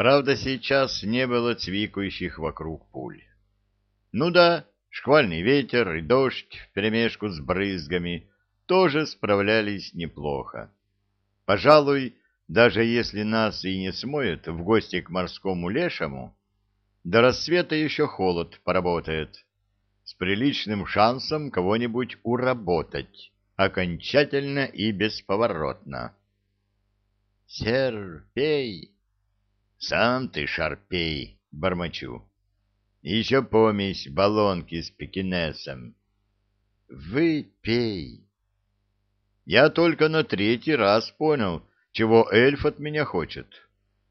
Правда, сейчас не было цвикающих вокруг пуль. Ну да, шквальный ветер и дождь вперемешку с брызгами тоже справлялись неплохо. Пожалуй, даже если нас и не смоет в гости к морскому лешему, до рассвета еще холод поработает, с приличным шансом кого-нибудь уработать, окончательно и бесповоротно. «Серпей!» «Сам ты шарпей!» — бормочу. «Еще помесь баллонки с пекинесом». «Выпей!» Я только на третий раз понял, чего эльф от меня хочет.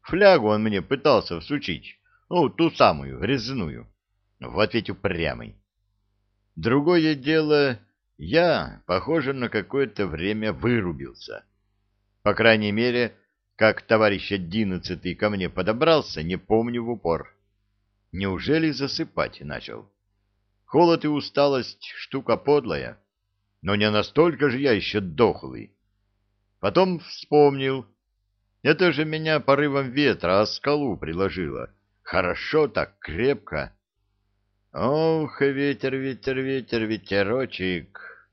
Флягу он мне пытался всучить, ну, ту самую, резную. Вот ведь упрямый. Другое дело, я, похоже, на какое-то время вырубился. По крайней мере, как товарищ одиннадцатый ко мне подобрался, не помню в упор. Неужели засыпать начал? Холод и усталость — штука подлая, но не настолько же я еще дохлый. Потом вспомнил. Это же меня порывом ветра о скалу приложило. Хорошо так, крепко. Ох, ветер, ветер, ветер, ветерочек.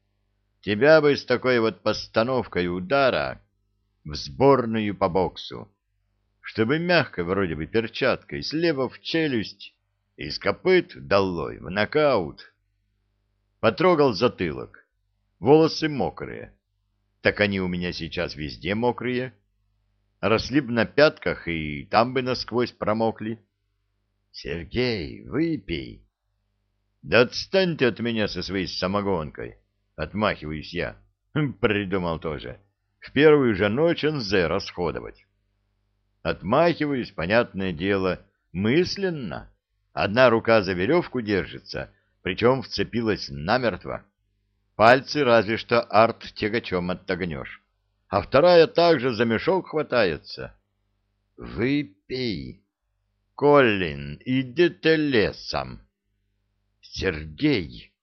Тебя бы с такой вот постановкой удара в сборную по боксу, чтобы мягко, вроде бы перчаткой, слева в челюсть, из копыт долой, в нокаут. Потрогал затылок, волосы мокрые. Так они у меня сейчас везде мокрые. Росли б на пятках, и там бы насквозь промокли. Сергей, выпей. Да отстаньте от меня со своей самогонкой. Отмахиваюсь я. Придумал тоже в первую же ночь НЗ расходовать. Отмахиваюсь, понятное дело, мысленно. Одна рука за веревку держится, причем вцепилась намертво. Пальцы разве что арт-тягачом отогнешь. А вторая также за мешок хватается. Выпей. Коллин, иди ты лесом. Сергей.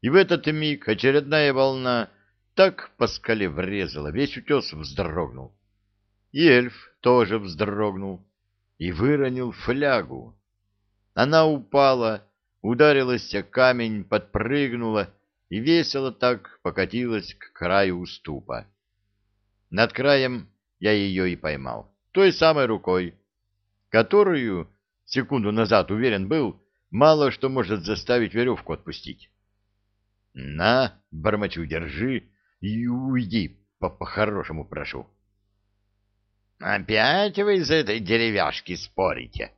И в этот миг очередная волна так по скале врезала, весь утес вздрогнул. И эльф тоже вздрогнул и выронил флягу. Она упала, ударилась о камень, подпрыгнула и весело так покатилась к краю уступа. Над краем я ее и поймал, той самой рукой, которую, секунду назад уверен был, мало что может заставить веревку отпустить. «На, бормочу, держи!» И уйди, по-хорошему прошу. Опять вы из этой деревяшки спорите?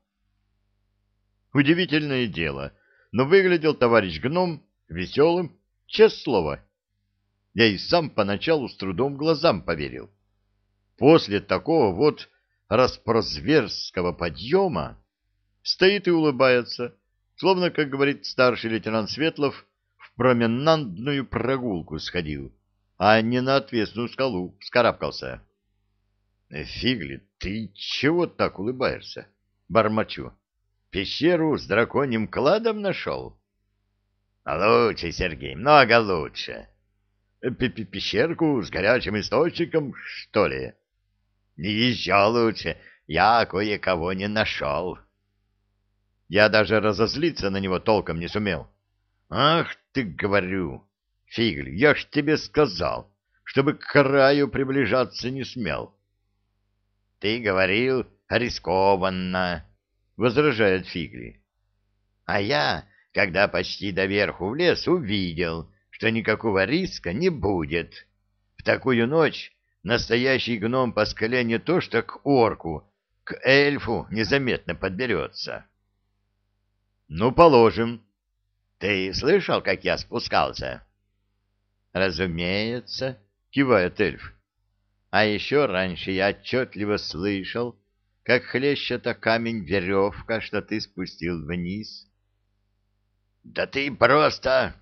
Удивительное дело, но выглядел товарищ гном веселым, честное слово. Я и сам поначалу с трудом глазам поверил. После такого вот распрозверского подъема стоит и улыбается, словно, как говорит старший лейтенант Светлов, в променандную прогулку сходил а не на отвесную скалу скарабкался. — Фигли, ты чего так улыбаешься? — бормочу. — Пещеру с драконьим кладом нашел? — Лучше, Сергей, много лучше. П -п — Пещерку с горячим источником, что ли? — Еще лучше, я кое-кого не нашел. Я даже разозлиться на него толком не сумел. — Ах ты, говорю! Фигль, я ж тебе сказал, чтобы к краю приближаться не смел. — Ты говорил рискованно, — возражает Фигли. — А я, когда почти до верху влез, увидел, что никакого риска не будет. В такую ночь настоящий гном по скале не то что к орку, к эльфу незаметно подберется. — Ну, положим. — Ты слышал, как я спускался? Разумеется, кивает эльф. А еще раньше я отчетливо слышал, как хлещет о камень веревка, что ты спустил вниз. Да ты просто...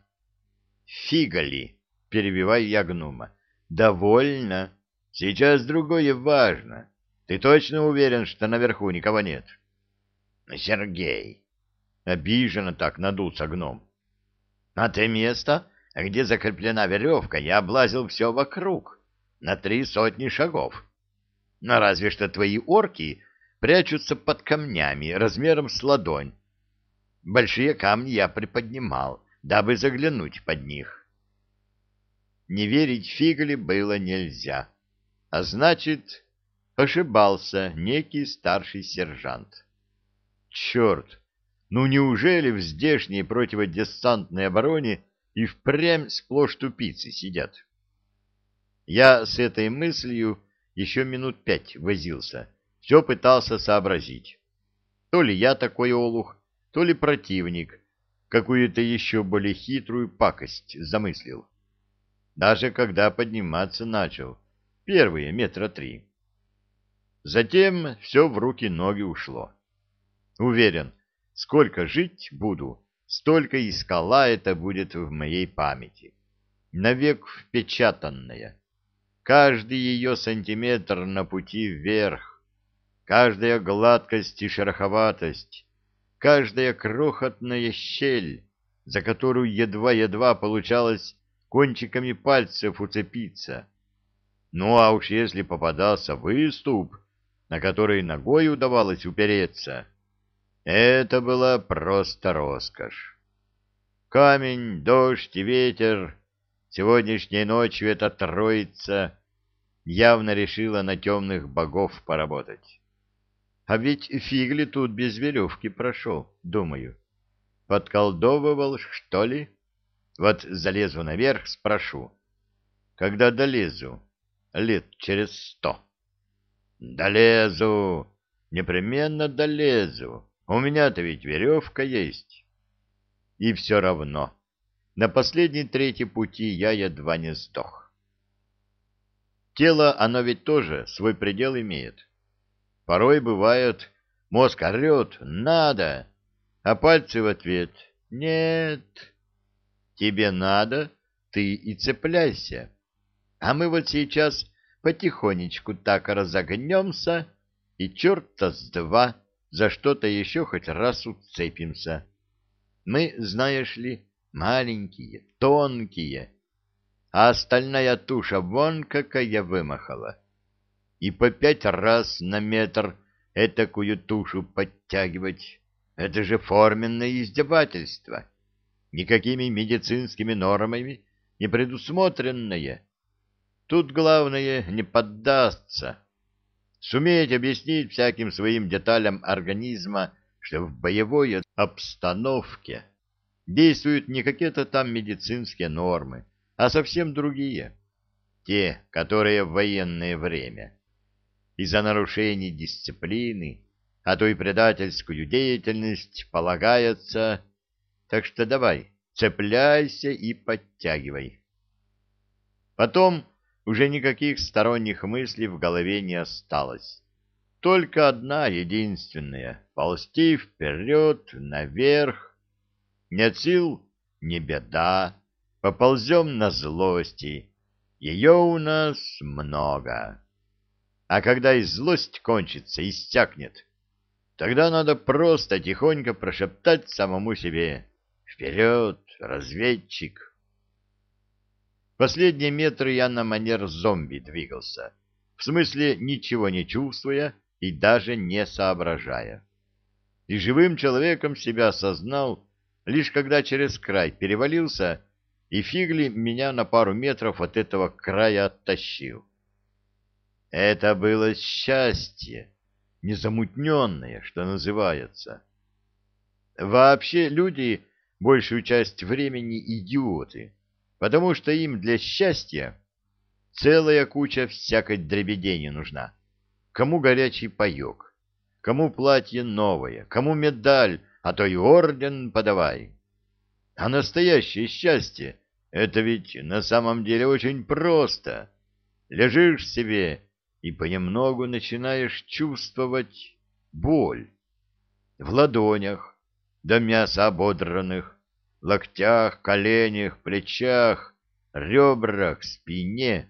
Фигали, перебиваю я гнома. Довольно. Сейчас другое важно. Ты точно уверен, что наверху никого нет? Сергей. Обиженно так надулся гном. А ты место где закреплена веревка, я облазил все вокруг, на три сотни шагов. Но разве что твои орки прячутся под камнями размером с ладонь. Большие камни я приподнимал, дабы заглянуть под них. Не верить Фигли было нельзя, а значит, ошибался некий старший сержант. Черт! Ну неужели в здешней противодесантной обороне и впрямь сплошь тупицы сидят? Я с этой мыслью еще минут пять возился, все пытался сообразить. То ли я такой олух, то ли противник какую-то еще более хитрую пакость замыслил. Даже когда подниматься начал, первые метра три. Затем все в руки-ноги ушло. Уверен, сколько жить буду, столько и скала это будет в моей памяти. Навек впечатанная. Каждый ее сантиметр на пути вверх, каждая гладкость и шероховатость, каждая крохотная щель, за которую едва-едва получалось кончиками пальцев уцепиться. Ну а уж если попадался выступ, на который ногой удавалось упереться, это была просто роскошь. Камень, дождь и ветер, сегодняшней ночью эта троица явно решила на темных богов поработать. А ведь Фигли тут без веревки прошел, думаю. Подколдовывал, что ли? Вот залезу наверх, спрошу. Когда долезу? Лет через сто. Долезу, непременно долезу. У меня-то ведь веревка есть. И все равно, на последней трети пути я едва не сдох. Тело, оно ведь тоже свой предел имеет. Порой бывает, мозг орет «надо», а пальцы в ответ «нет». Тебе надо, ты и цепляйся. А мы вот сейчас потихонечку так разогнемся, и черта с два за что-то еще хоть раз уцепимся. Мы, знаешь ли, маленькие, тонкие, а остальная туша вон какая вымахала. И по пять раз на метр этакую тушу подтягивать — это же форменное издевательство, никакими медицинскими нормами не предусмотренное. Тут главное не поддастся суметь объяснить всяким своим деталям организма, что в боевой обстановке действуют не какие-то там медицинские нормы, а совсем другие, те, которые в военное время. Из-за нарушений дисциплины, а то и предательскую деятельность полагается, так что давай, цепляйся и подтягивай. Потом уже никаких сторонних мыслей в голове не осталось. Только одна единственная — ползти вперед, наверх. Нет сил — не беда, поползем на злости. Ее у нас много. А когда и злость кончится, истякнет, тогда надо просто тихонько прошептать самому себе «Вперед, разведчик!» Последние метры я на манер зомби двигался, в смысле ничего не чувствуя и даже не соображая. И живым человеком себя осознал, лишь когда через край перевалился, и Фигли меня на пару метров от этого края оттащил. Это было счастье, незамутненное, что называется. Вообще люди большую часть времени идиоты потому что им для счастья целая куча всякой дребедени нужна. Кому горячий паек, кому платье новое, кому медаль, а то и орден подавай. А настоящее счастье — это ведь на самом деле очень просто. Лежишь себе и понемногу начинаешь чувствовать боль. В ладонях, до мяса ободранных, локтях, коленях, плечах, ребрах, спине.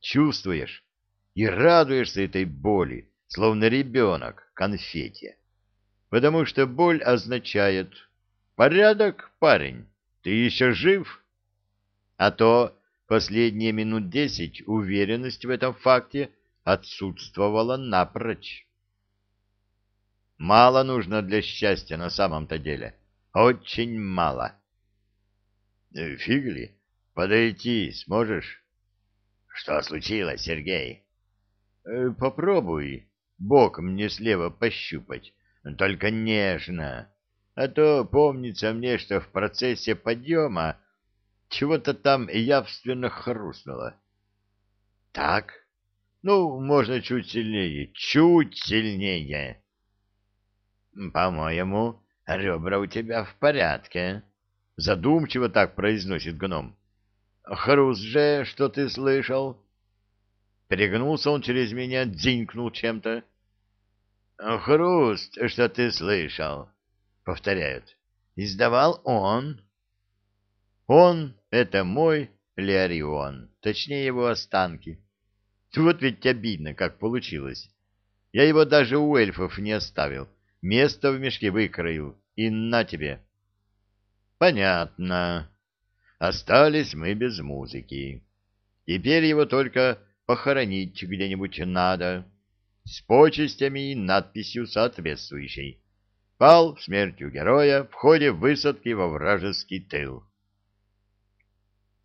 Чувствуешь и радуешься этой боли, словно ребенок конфете. Потому что боль означает «Порядок, парень, ты еще жив?» А то последние минут десять уверенность в этом факте отсутствовала напрочь. Мало нужно для счастья на самом-то деле. Очень мало. Э, Фигли, подойти сможешь? Что случилось, Сергей? Э, попробуй бок мне слева пощупать, только нежно. А то помнится мне, что в процессе подъема чего-то там явственно хрустнуло. Так? Ну, можно чуть сильнее, чуть сильнее. По-моему, ребра у тебя в порядке. Задумчиво так произносит гном. Хруст же, что ты слышал? Перегнулся он через меня, дзинькнул чем-то. Хруст, что ты слышал? Повторяют. Издавал он. Он — это мой Леорион, точнее его останки. Вот ведь обидно, как получилось. Я его даже у эльфов не оставил, место в мешке выкроил, и на тебе. Понятно. Остались мы без музыки. Теперь его только похоронить где-нибудь надо, с почестями и надписью соответствующей. Пал смертью героя в ходе высадки во вражеский тыл.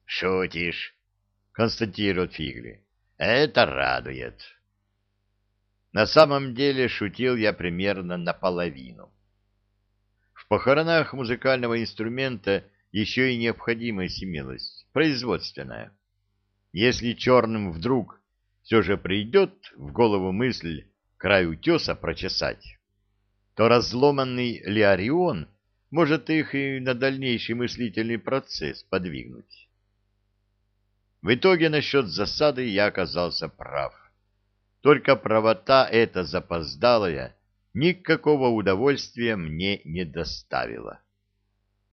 «Шутишь», — констатирует Фигли. «Это радует». На самом деле шутил я примерно наполовину. В похоронах музыкального инструмента еще и необходимость имелась, производственная. Если черным вдруг все же придет в голову мысль край утеса прочесать, то разломанный Леорион может их и на дальнейший мыслительный процесс подвигнуть. В итоге насчет засады я оказался прав. Только правота эта запоздалая никакого удовольствия мне не доставила.